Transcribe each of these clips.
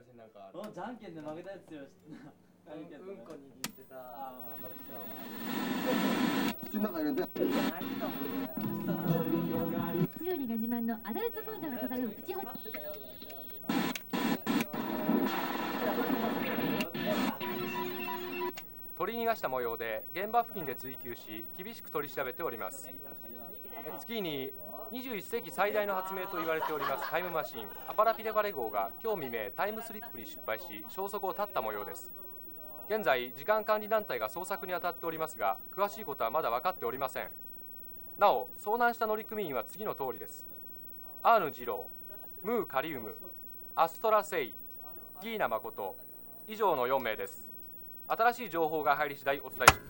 昔なんかある。おじゃんけんで負けたやつよ。うんうんこ握ってさあー頑張ってさ口の中入れて。泣いて。たもんねが自慢のアダルトムードが漂うプチホテ待取り逃がした模様で現場付近で追及し厳しく取り調べております。え次に21世紀最大の発明と言われておりますタイムマシン。アパラピレバレ号が今日未明タイムスリップに失敗し消息を絶った模様です。現在時間管理団体が捜索に当たっておりますが詳しいことはまだ分かっておりません。なお遭難した乗組員は次の通りです。アーヌ二郎ムーカリウムアストラセイギーナ誠以上の4名です。新しい情報が入り次第お伝えします。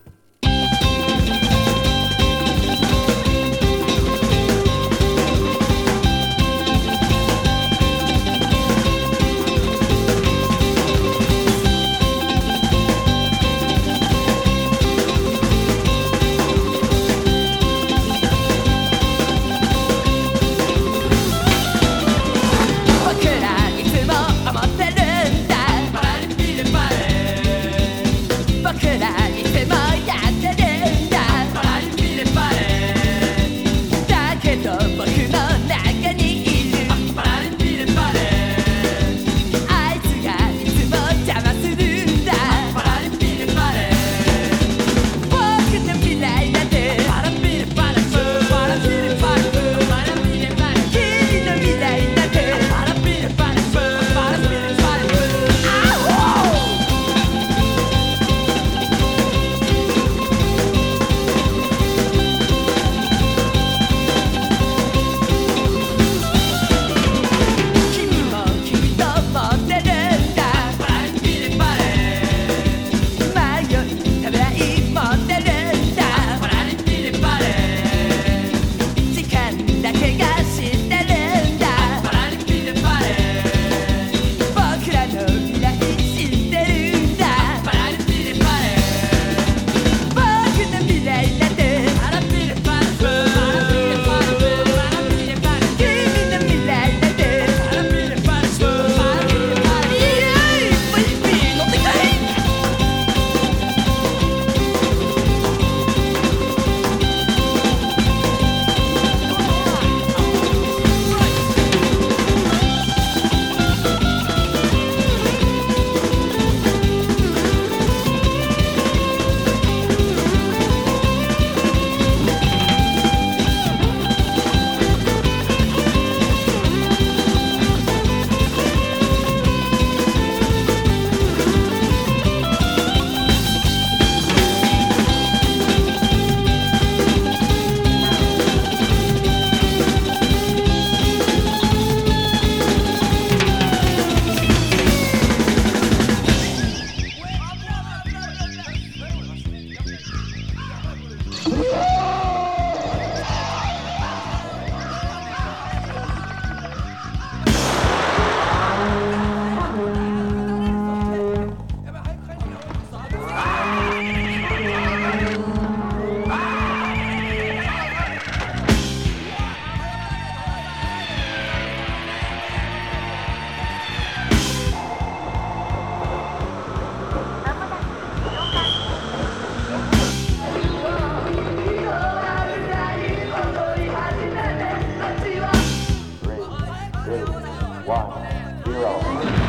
one, zero.